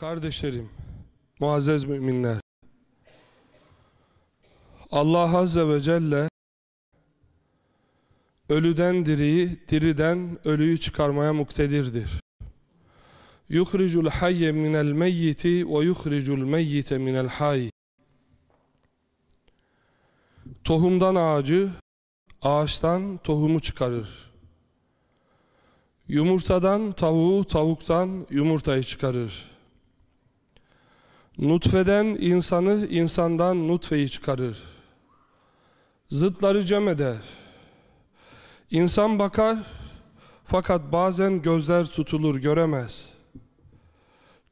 Kardeşlerim, muazzez müminler. Allah Azze ve Celle ölüden diriyi, diriden ölüyü çıkarmaya muktedirdir. Hayye minel meyyiti ve yuhricul meyyite minel hayy. Tohumdan ağacı, ağaçtan tohumu çıkarır. Yumurtadan tavuğu, tavuktan yumurtayı çıkarır. Nutfeden insanı, insandan nutfeyi çıkarır. Zıtları cem eder. İnsan bakar, fakat bazen gözler tutulur, göremez.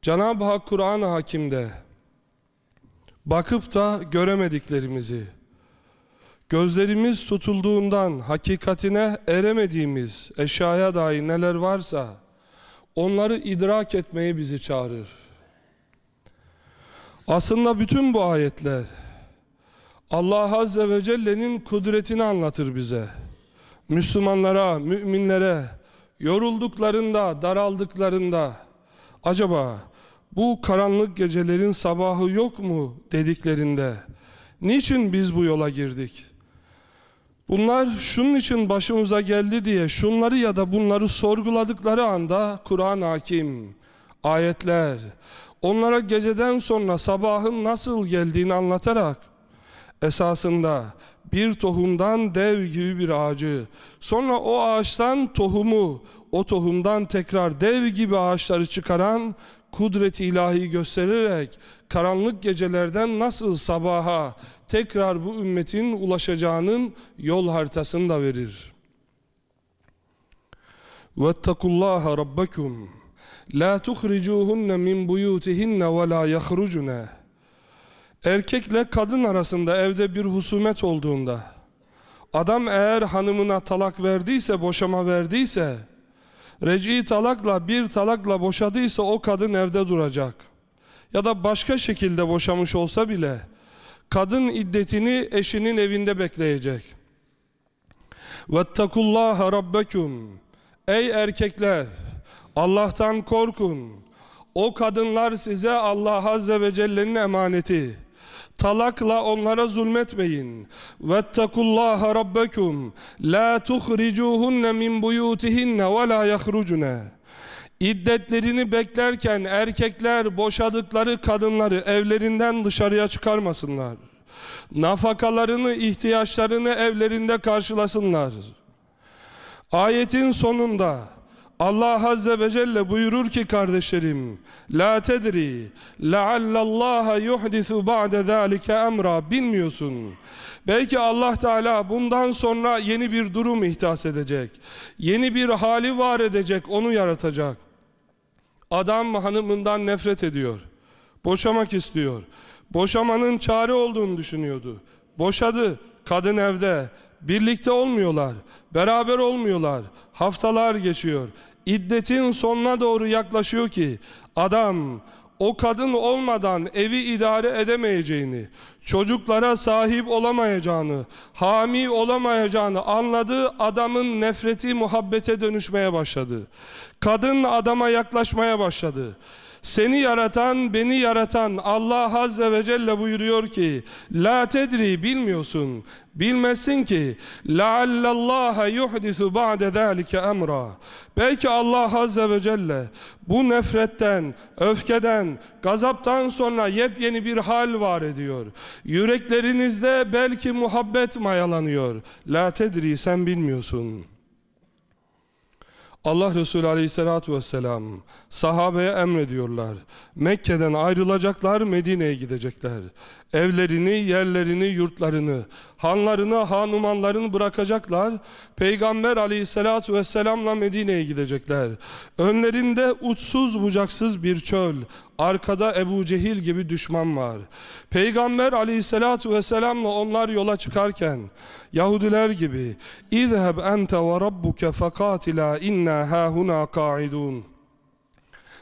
Cenab-ı Hak Kur'an-ı Hakim'de bakıp da göremediklerimizi, gözlerimiz tutulduğundan hakikatine eremediğimiz eşyaya dair neler varsa onları idrak etmeye bizi çağırır. Aslında bütün bu ayetler Allah Azze ve Celle'nin kudretini anlatır bize. Müslümanlara, müminlere yorulduklarında, daraldıklarında acaba bu karanlık gecelerin sabahı yok mu dediklerinde niçin biz bu yola girdik? Bunlar şunun için başımıza geldi diye şunları ya da bunları sorguladıkları anda Kur'an hakim, ayetler, onlara geceden sonra sabahın nasıl geldiğini anlatarak esasında bir tohumdan dev gibi bir ağacı, sonra o ağaçtan tohumu, o tohumdan tekrar dev gibi ağaçları çıkaran kudret ilahi göstererek karanlık gecelerden nasıl sabaha tekrar bu ümmetin ulaşacağının yol haritasını da verir. وَاتَّقُوا اللّٰهَ رَبَّكُمْ La tuhricuhunne min buyutihinne ve la yahrucune. Erkekle kadın arasında evde bir husumet olduğunda adam eğer hanımına talak verdiyse, boşama verdiyse reci talakla bir talakla boşadıysa o kadın evde duracak. Ya da başka şekilde boşamış olsa bile kadın iddetini eşinin evinde bekleyecek. Vettakullaha rabbekum. Ey erkekler Allah'tan korkun. O kadınlar size Allah Azze ve Celle'nin emaneti. Talakla onlara zulmetmeyin. Vettekullaha rabbekum la tuhricuhunne min buyutihinne ve la yahrucune. İddetlerini beklerken erkekler boşadıkları kadınları evlerinden dışarıya çıkarmasınlar. Nafakalarını, ihtiyaçlarını evlerinde karşılasınlar. Ayetin sonunda Allah Azze ve Celle buyurur ki kardeşlerim La tedri leallallaha yuhdisu ba'de zalike emra bilmiyorsun. Belki Allah Teala bundan sonra yeni bir durum ihdas edecek. Yeni bir hali var edecek, onu yaratacak. Adam hanımından nefret ediyor. Boşamak istiyor. Boşamanın çare olduğunu düşünüyordu. Boşadı. Kadın evde. Birlikte olmuyorlar. Beraber olmuyorlar. Haftalar geçiyor. İddetin sonuna doğru yaklaşıyor ki adam o kadın olmadan evi idare edemeyeceğini, çocuklara sahip olamayacağını, hami olamayacağını anladığı adamın nefreti muhabbete dönüşmeye başladı. Kadın adama yaklaşmaya başladı. Seni yaratan, beni yaratan Allah Azze ve Celle buyuruyor ki La tedri bilmiyorsun. Bilmesin ki لَعَلَّ yuhdisu ba'de zâlike emra. Belki Allah Azze ve Celle bu nefretten, öfkeden, gazaptan sonra yepyeni bir hal var ediyor. Yüreklerinizde belki muhabbet mayalanıyor. La tedri sen bilmiyorsun. Allah Resulü Aleyhisselatü Vesselam sahabeye emrediyorlar. Mekke'den ayrılacaklar, Medine'ye gidecekler. Evlerini, yerlerini, yurtlarını, hanlarını, hanumanlarını bırakacaklar. Peygamber Aleyhisselatü Vesselam'la Medine'ye gidecekler. Önlerinde uçsuz bucaksız bir çöl, arkada Ebu Cehil gibi düşman var. Peygamber aleyhissalatu vesselamla onlar yola çıkarken Yahudiler gibi İzheb ente ve rabbuke fekatila inna hahuna kaidun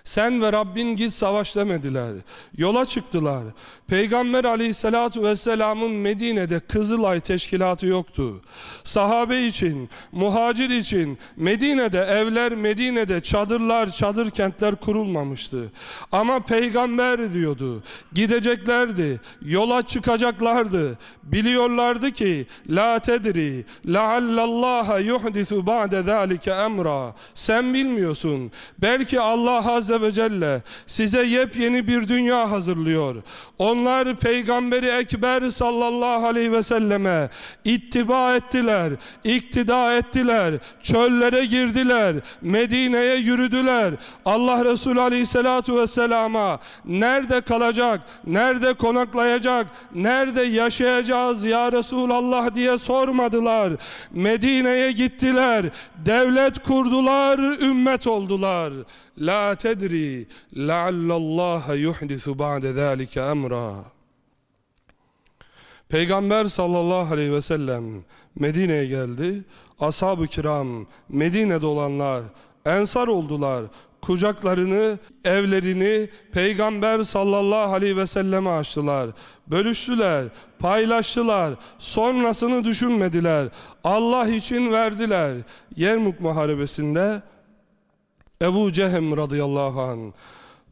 Sen ve Rabbin git savaş demediler. Yola çıktılar. Peygamber aleyhissalatu vesselamın Medine'de Kızılay teşkilatı yoktu. Sahabe için, muhacir için Medine'de evler, Medine'de çadırlar, çadır kentler kurulmamıştı. Ama peygamber diyordu. Gideceklerdi. Yola çıkacaklardı. Biliyorlardı ki la tedri la'allallaha yuhdisu ba'de zalike emra. Sen bilmiyorsun. Belki Allah azze ve celle size yepyeni bir dünya hazırlıyor. Onlar peygamberi ekber sallallahu aleyhi ve selleme ittiba ettiler, iktida ettiler, çöllere girdiler, Medine'ye yürüdüler. Allah Resulü aleyhissalatu vesselama nerede kalacak, nerede konaklayacak, nerede yaşayacağız ya Resulallah diye sormadılar. Medine'ye gittiler, devlet kurdular, ümmet oldular. La tedri la'allallaha yuhdisu ba'de zalike emra. Peygamber sallallahu aleyhi ve sellem Medine'ye geldi. Ashab-ı kiram, Medine'de olanlar ensar oldular. Kucaklarını, evlerini Peygamber sallallahu aleyhi ve selleme açtılar. Bölüştüler, paylaştılar. Sonrasını düşünmediler. Allah için verdiler. Yermuk Muharebesi'nde Ebu Cehem radıyallahu anh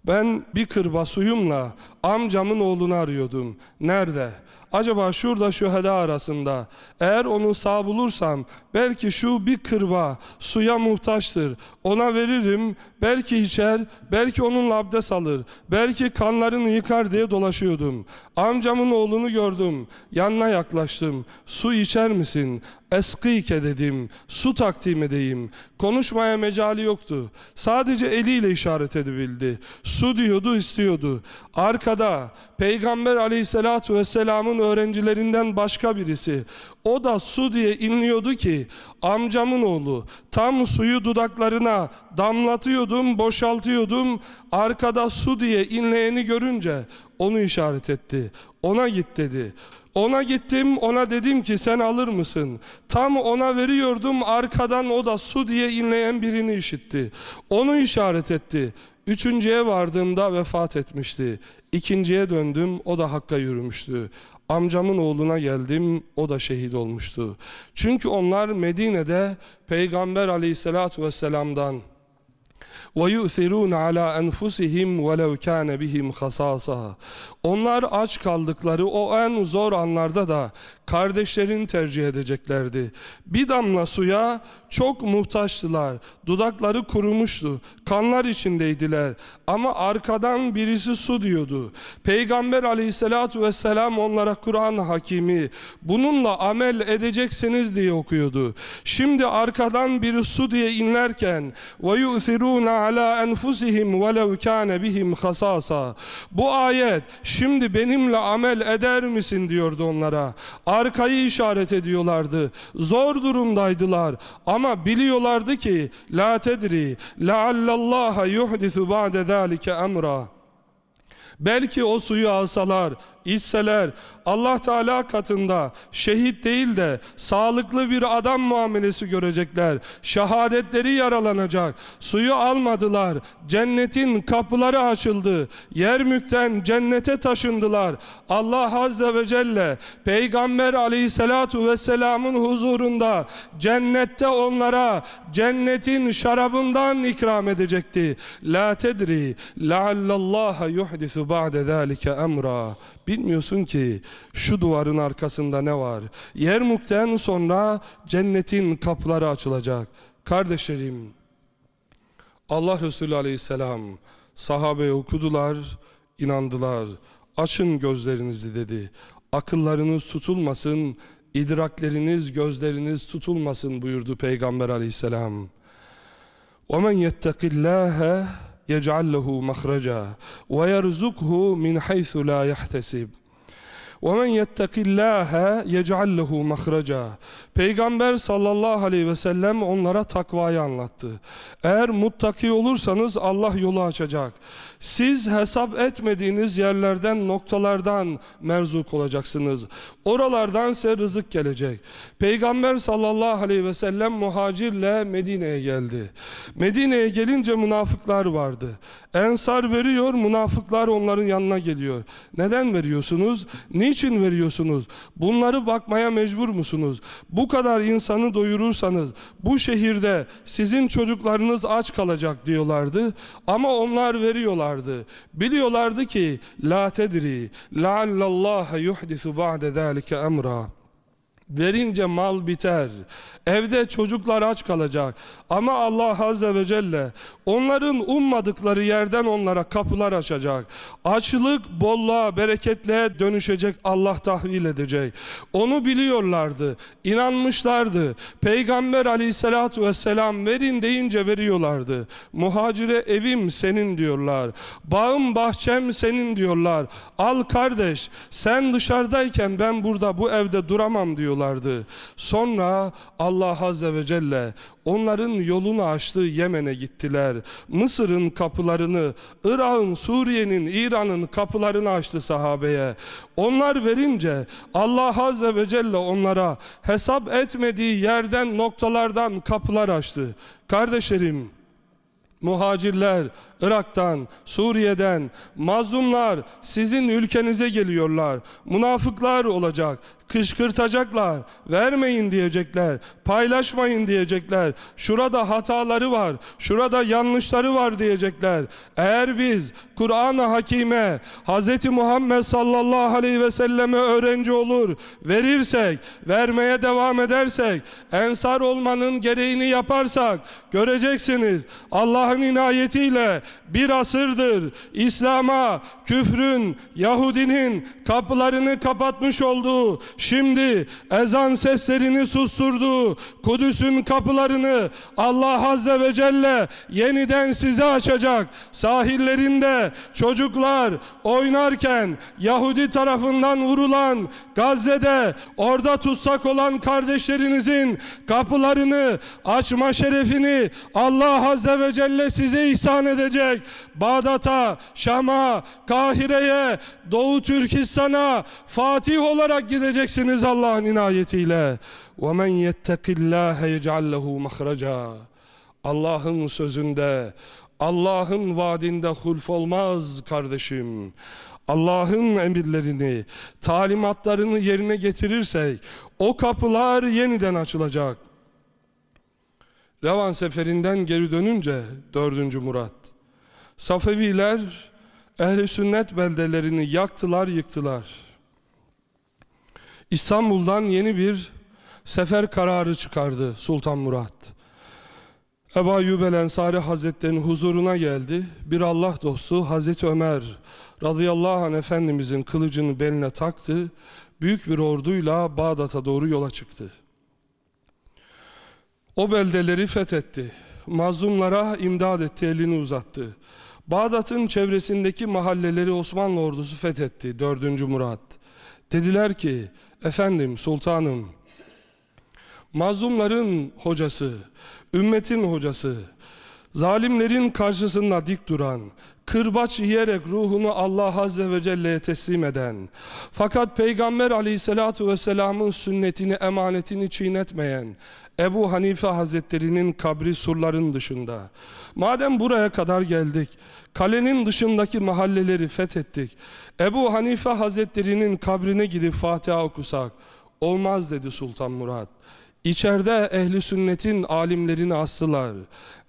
ben bir kırba suyumla amcamın oğlunu arıyordum. Nerede? Acaba şurada şüheda arasında. Eğer onu sağ bulursam belki şu bir kırba suya muhtaçtır. Ona veririm. Belki içer, belki onunla abdest alır. Belki kanlarını yıkar diye dolaşıyordum. Amcamın oğlunu gördüm. Yanına yaklaştım. Su içer misin? Eskike dedim. Su takdim edeyim. Konuşmaya mecali yoktu. Sadece eliyle işaret edebildi. Su diyordu, istiyordu. Arkada Peygamber aleyhissalatu vesselamın öğrencilerinden başka birisi. O da su diye inliyordu ki amcamın oğlu tam suyu dudaklarına damlatıyordum, boşaltıyordum. Arkada su diye inleyeni görünce onu işaret etti. Ona git dedi. Ona gittim ona dedim ki sen alır mısın? Tam ona veriyordum arkadan o da su diye inleyen birini işitti. Onu işaret etti. Üçüncüye vardığımda vefat etmişti. İkinciye döndüm o da Hakk'a yürümüştü. Amcamın oğluna geldim o da şehit olmuştu. Çünkü onlar Medine'de Peygamber aleyhissalatu vesselam'dan وَيُؤْثِرُونَ عَلَى أَنْفُسِهِمْ وَلَوْ كَانَ بِهِمْ خَصَاصًا onlar aç kaldıkları o en zor anlarda da kardeşlerini tercih edeceklerdi. Bir damla suya çok muhtaçtılar. Dudakları kurumuştu. Kanlar içindeydiler. Ama arkadan birisi su diyordu. Peygamber aleyhissalatu vesselam onlara Kur'an hakimi bununla amel edeceksiniz diye okuyordu. Şimdi arkadan biri su diye inlerken ve yusiruna ala enfusihim ve lev kâne bihim hasasa. Bu ayet şimdi benimle amel eder misin diyordu onlara. Arkayı işaret ediyorlardı. Zor durumdaydılar ama biliyorlardı ki la tedri la'allallaha yuhdisu ba'de zalike emra. Belki o suyu alsalar, içseler Allah Teala katında şehit değil de sağlıklı bir adam muamelesi görecekler. Şehadetleri yaralanacak. Suyu almadılar. Cennetin kapıları açıldı. Yermükten cennete taşındılar. Allah Azze ve Celle Peygamber Aleyhisselatu Vesselam'ın huzurunda cennette onlara cennetin şarabından ikram edecekti. La tedri la'allallaha yuhdisu ba'de zalike emra. Bilmiyorsun ki şu duvarın arkasında ne var? Yermuk'ten sonra cennetin kapıları açılacak. Kardeşlerim, Allah Resulü Aleyhisselam sahabe okudular, inandılar. Açın gözlerinizi dedi. Akıllarınız tutulmasın, idrakleriniz, gözleriniz tutulmasın buyurdu Peygamber Aleyhisselam. وَمَنْ يَتَّقِ اللّٰهَ يجعل له مخرجا ويرزقه من حيث لا يحتسب. وَمَنْ يَتَّقِ اللّٰهَ يَجْعَلْ لَهُ مَخْرَجًا Peygamber sallallahu aleyhi ve sellem onlara takvayı anlattı. Eğer muttaki olursanız Allah yolu açacak. Siz hesap etmediğiniz yerlerden, noktalardan merzuk olacaksınız. Oralardan size rızık gelecek. Peygamber sallallahu aleyhi ve sellem muhacirle Medine'ye geldi. Medine'ye gelince münafıklar vardı. Ensar veriyor, münafıklar onların yanına geliyor. Neden veriyorsunuz? Niçin Veriyorsunuz? Bunları bakmaya mecbur musunuz? Bu kadar insanı doyurursanız bu şehirde sizin çocuklarınız aç kalacak diyorlardı. Ama onlar veriyorlardı. Biliyorlardı ki la tedri la'allallaha yuhdisu ba'de zalike emra. Verince mal biter. Evde çocuklar aç kalacak. Ama Allah Azze ve Celle onların ummadıkları yerden onlara kapılar açacak. Açlık bolluğa, bereketliğe dönüşecek. Allah tahvil edecek. Onu biliyorlardı. inanmışlardı. Peygamber aleyhissalatu vesselam verin deyince veriyorlardı. Muhacire evim senin diyorlar. Bağım bahçem senin diyorlar. Al kardeş sen dışarıdayken ben burada bu evde duramam diyorlardı. Sonra Allah Azze ve Celle onların yolunu açtığı Yemen'e gittiler. Mısır'ın kapılarını, Irak'ın, Suriye'nin, İran'ın kapılarını açtı sahabeye. Onlar verince Allah Azze ve Celle onlara hesap etmediği yerden, noktalardan kapılar açtı. Kardeşlerim, muhacirler Irak'tan, Suriye'den, mazlumlar sizin ülkenize geliyorlar. Münafıklar olacak, kışkırtacaklar, vermeyin diyecekler, paylaşmayın diyecekler. Şurada hataları var, şurada yanlışları var diyecekler. Eğer biz Kur'an-ı Hakime, Hz. Muhammed sallallahu aleyhi ve selleme öğrenci olur, verirsek, vermeye devam edersek, ensar olmanın gereğini yaparsak, göreceksiniz Allah'ın inayetiyle bir asırdır İslam'a, küfrün, Yahudinin kapılarını kapatmış olduğu, şimdi ezan seslerini susturduğu Kudüs'ün kapılarını Allah Azze ve Celle yeniden size açacak. Sahillerinde çocuklar oynarken Yahudi tarafından vurulan Gazze'de orada tutsak olan kardeşlerinizin kapılarını açma şerefini Allah Azze ve Celle size ihsan edecek. Bağdat'a, Şam'a, Kahire'ye, Doğu Türkistan'a Fatih olarak gideceksiniz Allah'ın inayetiyle. وَمَنْ يَتَّقِ اللّٰهَ يَجْعَلْ لَهُ مَخْرَجًا Allah'ın sözünde, Allah'ın vaadinde hulf olmaz kardeşim. Allah'ın emirlerini, talimatlarını yerine getirirsek o kapılar yeniden açılacak. Revan seferinden geri dönünce 4. Murat Safeviler ehli sünnet beldelerini yaktılar, yıktılar. İstanbul'dan yeni bir sefer kararı çıkardı Sultan Murat. Ebu Ayyub el Ensari Hazretleri'nin huzuruna geldi. Bir Allah dostu Hazreti Ömer radıyallahu anh Efendimizin kılıcını beline taktı. Büyük bir orduyla Bağdat'a doğru yola çıktı. O beldeleri fethetti. Mazlumlara imdad etti, elini uzattı. Bağdat'ın çevresindeki mahalleleri Osmanlı ordusu fethetti 4. Murat. Dediler ki, efendim sultanım, mazlumların hocası, ümmetin hocası, zalimlerin karşısında dik duran, kırbaç yiyerek ruhunu Allah Azze ve Celle'ye teslim eden, fakat Peygamber Aleyhisselatü Vesselam'ın sünnetini, emanetini çiğnetmeyen, Ebu Hanife Hazretleri'nin kabri surların dışında. Madem buraya kadar geldik, kalenin dışındaki mahalleleri fethettik. Ebu Hanife Hazretleri'nin kabrine gidip Fatiha okusak, olmaz dedi Sultan Murat. İçeride ehli sünnetin alimlerini astılar.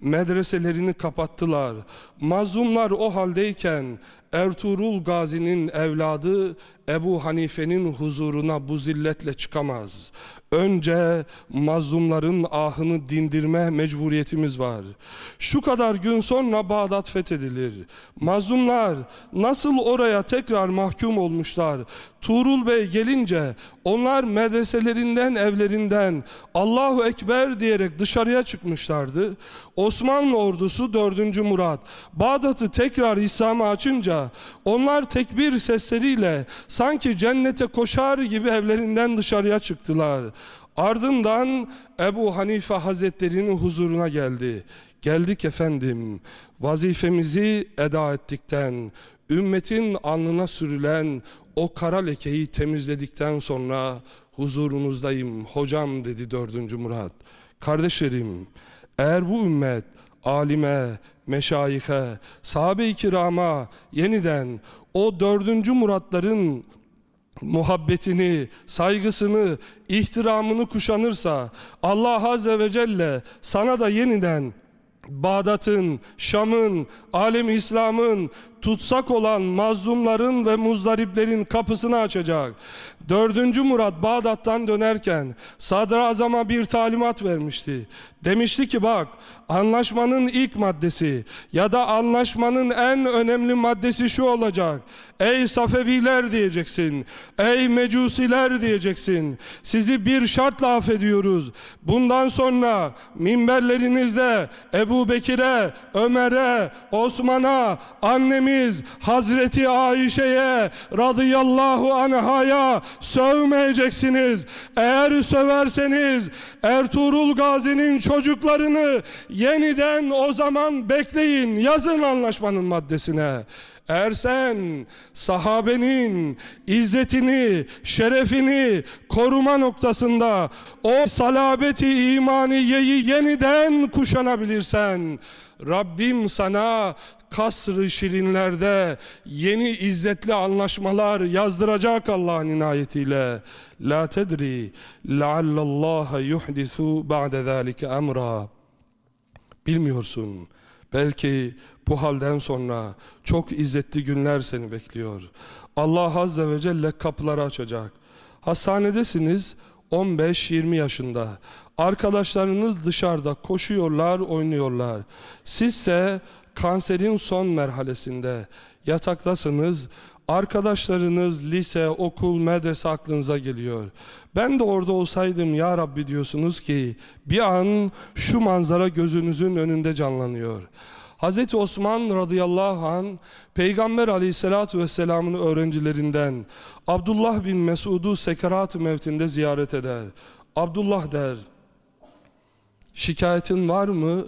Medreselerini kapattılar. Mazlumlar o haldeyken Ertuğrul Gazi'nin evladı Ebu Hanife'nin huzuruna bu zilletle çıkamaz. Önce mazlumların ahını dindirme mecburiyetimiz var. Şu kadar gün sonra Bağdat fethedilir. Mazlumlar nasıl oraya tekrar mahkum olmuşlar. Tuğrul Bey gelince onlar medreselerinden, evlerinden Allahu Ekber diyerek dışarıya çıkmışlardı. Osmanlı ordusu 4. Murat Bağdat'ı tekrar İslam'a açınca başlayınca onlar tekbir sesleriyle sanki cennete koşar gibi evlerinden dışarıya çıktılar. Ardından Ebu Hanife Hazretleri'nin huzuruna geldi. Geldik efendim vazifemizi eda ettikten, ümmetin alnına sürülen o kara lekeyi temizledikten sonra huzurunuzdayım hocam dedi dördüncü Murat. Kardeşlerim eğer bu ümmet alime, meşayihe, sahabe-i kirama yeniden o dördüncü Muratların muhabbetini, saygısını, ihtiramını kuşanırsa Allah Azze ve Celle sana da yeniden Bağdat'ın, Şam'ın, alem İslam'ın tutsak olan mazlumların ve muzdariplerin kapısını açacak. Dördüncü Murat Bağdat'tan dönerken sadrazama bir talimat vermişti. Demişti ki bak anlaşmanın ilk maddesi ya da anlaşmanın en önemli maddesi şu olacak. Ey Safeviler diyeceksin. Ey Mecusiler diyeceksin. Sizi bir şartla affediyoruz. Bundan sonra minberlerinizde Ebu Bekir'e, Ömer'e, Osman'a, annemiz Hazreti Ayşe'ye radıyallahu anhaya sövmeyeceksiniz. Eğer söverseniz Ertuğrul Gazi'nin çocuklarını yeniden o zaman bekleyin. Yazın anlaşmanın maddesine. Eğer sen sahabenin izzetini, şerefini koruma noktasında o salabeti imaniyeyi yeniden kuşanabilirsen Rabbim sana kasr-ı şirinlerde yeni izzetli anlaşmalar yazdıracak Allah'ın inayetiyle. La tedri leallallaha yuhdisu ba'de zalike emra. Bilmiyorsun. Belki bu halden sonra çok izzetli günler seni bekliyor. Allah Azze ve Celle kapıları açacak. Hastanedesiniz 15-20 yaşında. Arkadaşlarınız dışarıda koşuyorlar, oynuyorlar. Sizse kanserin son merhalesinde yataktasınız. Arkadaşlarınız lise, okul, medrese aklınıza geliyor. Ben de orada olsaydım ya Rabbi diyorsunuz ki bir an şu manzara gözünüzün önünde canlanıyor. Hz. Osman radıyallahu an Peygamber aleyhissalatu vesselamın öğrencilerinden Abdullah bin Mesud'u sekerat mevtinde ziyaret eder. Abdullah der şikayetin var mı?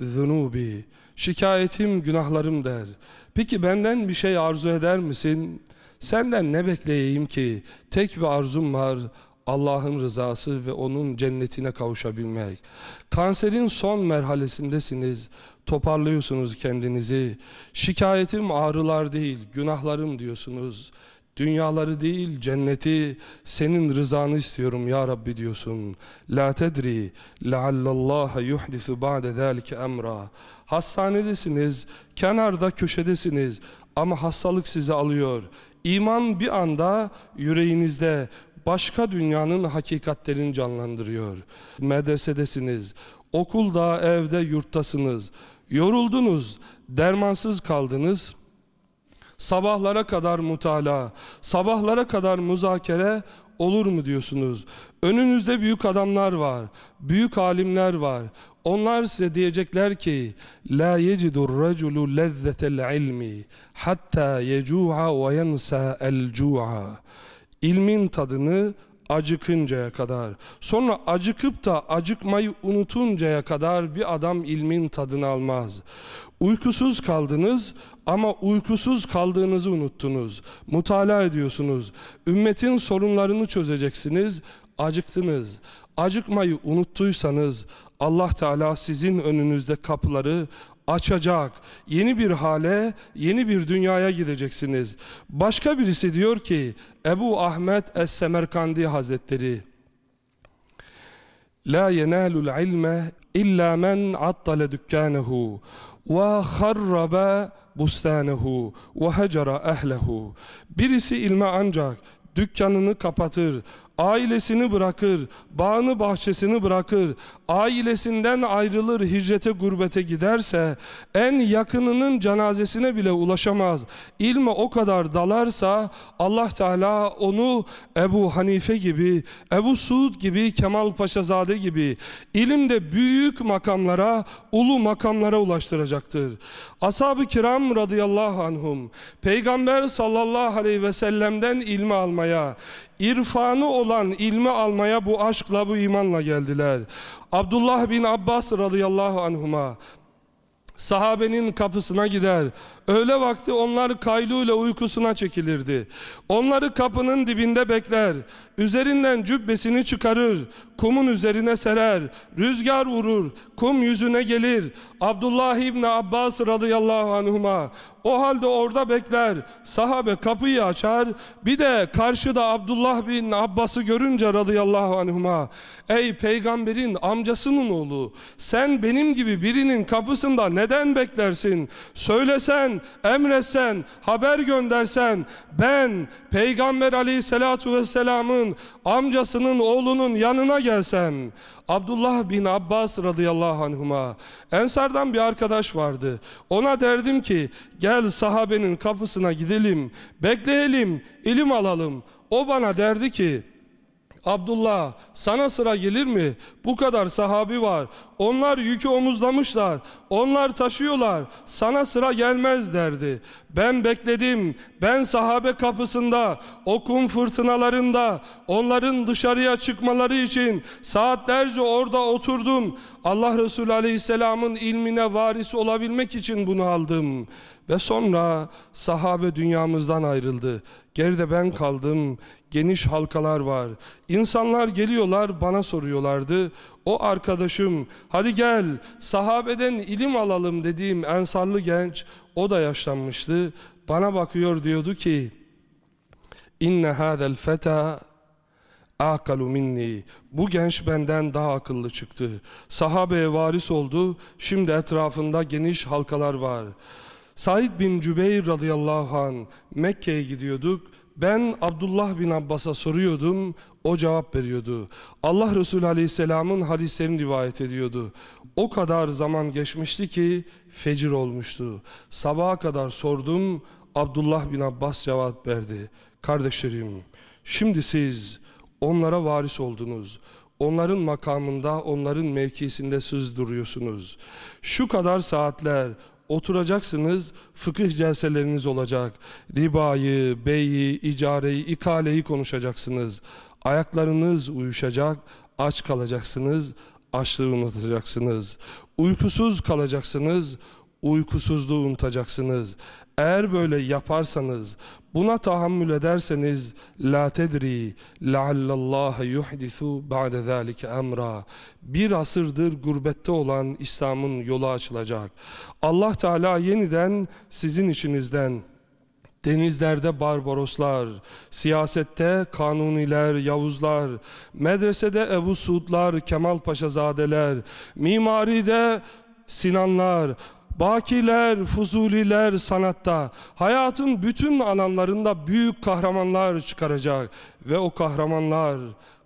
Zunubi. Şikayetim günahlarım der. Peki benden bir şey arzu eder misin? Senden ne bekleyeyim ki? Tek bir arzum var. Allah'ın rızası ve onun cennetine kavuşabilmek. Kanserin son merhalesindesiniz. Toparlıyorsunuz kendinizi. Şikayetim ağrılar değil, günahlarım diyorsunuz. Dünyaları değil cenneti senin rızanı istiyorum ya Rabbi diyorsun. La tedri leallallaha yuhdisu ba'de zalike emra. Hastanedesiniz, kenarda köşedesiniz ama hastalık sizi alıyor. İman bir anda yüreğinizde başka dünyanın hakikatlerini canlandırıyor. Medresedesiniz, okulda, evde, yurttasınız. Yoruldunuz, dermansız kaldınız. Sabahlara kadar mutala, sabahlara kadar muzakere olur mu diyorsunuz? Önünüzde büyük adamlar var, büyük alimler var. Onlar size diyecekler ki la yecidur raculu lezzetel ilmi hatta yecu'a ve yensa el cu'a. İlmin tadını acıkıncaya kadar sonra acıkıp da acıkmayı unutuncaya kadar bir adam ilmin tadını almaz. Uykusuz kaldınız ama uykusuz kaldığınızı unuttunuz. Mutala ediyorsunuz. Ümmetin sorunlarını çözeceksiniz. Acıktınız. Acıkmayı unuttuysanız Allah Teala sizin önünüzde kapıları açacak. Yeni bir hale, yeni bir dünyaya gideceksiniz. Başka birisi diyor ki Ebu Ahmet Es-Semerkandi Hazretleri La yenalul ilme illa men attale dükkanehu ve harrabe bustanehu ve hecera ehlehu. Birisi ilme ancak dükkanını kapatır, ailesini bırakır, bağını bahçesini bırakır, ailesinden ayrılır, hicrete gurbete giderse, en yakınının cenazesine bile ulaşamaz. İlme o kadar dalarsa Allah Teala onu Ebu Hanife gibi, Ebu Suud gibi, Kemal Paşazade gibi ilimde büyük makamlara, ulu makamlara ulaştıracaktır. Ashab-ı kiram radıyallahu anhum, Peygamber sallallahu aleyhi ve sellem'den ilmi almaya, irfanı olan ilmi almaya bu aşkla, bu imanla geldiler. Abdullah bin Abbas radıyallahu anhuma, sahabenin kapısına gider. Öğle vakti onlar kayluyla uykusuna çekilirdi. Onları kapının dibinde bekler. Üzerinden cübbesini çıkarır. Kumun üzerine serer. Rüzgar vurur. Kum yüzüne gelir. Abdullah İbni Abbas radıyallahu anhuma o halde orada bekler. Sahabe kapıyı açar. Bir de karşıda Abdullah bin Abbas'ı görünce radıyallahu anhuma ey peygamberin amcasının oğlu sen benim gibi birinin kapısında neden beklersin? Söylesen, emretsen, haber göndersen ben peygamber aleyhissalatu vesselamın amcasının oğlunun yanına gelsem Abdullah bin Abbas radıyallahu anhuma Ensardan bir arkadaş vardı. Ona derdim ki gel sahabenin kapısına gidelim, bekleyelim, ilim alalım. O bana derdi ki Abdullah sana sıra gelir mi? Bu kadar sahabi var. Onlar yükü omuzlamışlar. Onlar taşıyorlar. Sana sıra gelmez derdi. Ben bekledim. Ben sahabe kapısında, o fırtınalarında, onların dışarıya çıkmaları için saatlerce orada oturdum. Allah Resulü Aleyhisselam'ın ilmine varis olabilmek için bunu aldım. Ve sonra sahabe dünyamızdan ayrıldı. Geride ben kaldım. Geniş halkalar var. İnsanlar geliyorlar bana soruyorlardı. O arkadaşım hadi gel sahabeden ilim alalım dediğim ensarlı genç o da yaşlanmıştı. Bana bakıyor diyordu ki inne hadel feta akalu minni. Bu genç benden daha akıllı çıktı. Sahabeye varis oldu. Şimdi etrafında geniş halkalar var. Said bin Cübeyr radıyallahu an Mekke'ye gidiyorduk. Ben Abdullah bin Abbas'a soruyordum, o cevap veriyordu. Allah Resulü Aleyhisselam'ın hadislerini rivayet ediyordu. O kadar zaman geçmişti ki fecir olmuştu. Sabaha kadar sordum, Abdullah bin Abbas cevap verdi. Kardeşlerim, şimdi siz onlara varis oldunuz. Onların makamında, onların mevkisinde siz duruyorsunuz. Şu kadar saatler, oturacaksınız, fıkıh celseleriniz olacak. Ribayı, beyi, icareyi, ikaleyi konuşacaksınız. Ayaklarınız uyuşacak, aç kalacaksınız, açlığı unutacaksınız. Uykusuz kalacaksınız, uykusuzluğu unutacaksınız. Eğer böyle yaparsanız, buna tahammül ederseniz la tedri la'allallaha yuhdisu ba'de zalike emra. Bir asırdır gurbette olan İslam'ın yolu açılacak. Allah Teala yeniden sizin içinizden Denizlerde barbaroslar, siyasette kanuniler, yavuzlar, medresede Ebu Suudlar, Kemal Paşazadeler, mimaride Sinanlar, Bakiler, Fuzuliler sanatta, hayatın bütün alanlarında büyük kahramanlar çıkaracak. Ve o kahramanlar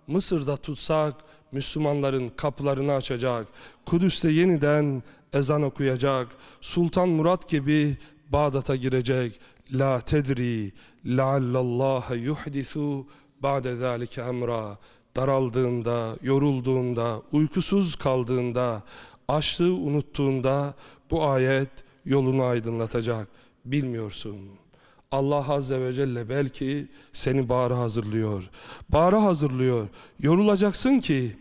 Mısır'da tutsak Müslümanların kapılarını açacak. Kudüs'te yeniden ezan okuyacak. Sultan Murat gibi Bağdat'a girecek. La tedri la'allallaha yuhdisu ba'de zalike emra. Daraldığında, yorulduğunda, uykusuz kaldığında, açlığı unuttuğunda bu ayet yolunu aydınlatacak. Bilmiyorsun. Allah Azze ve Celle belki seni bahara hazırlıyor. Bahara hazırlıyor. Yorulacaksın ki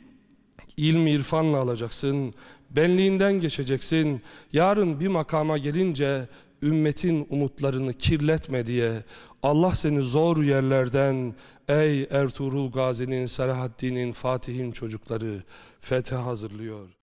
ilmi irfanla alacaksın. Benliğinden geçeceksin. Yarın bir makama gelince ümmetin umutlarını kirletme diye Allah seni zor yerlerden ey Ertuğrul Gazi'nin, Selahaddin'in, Fatih'in çocukları fethe hazırlıyor.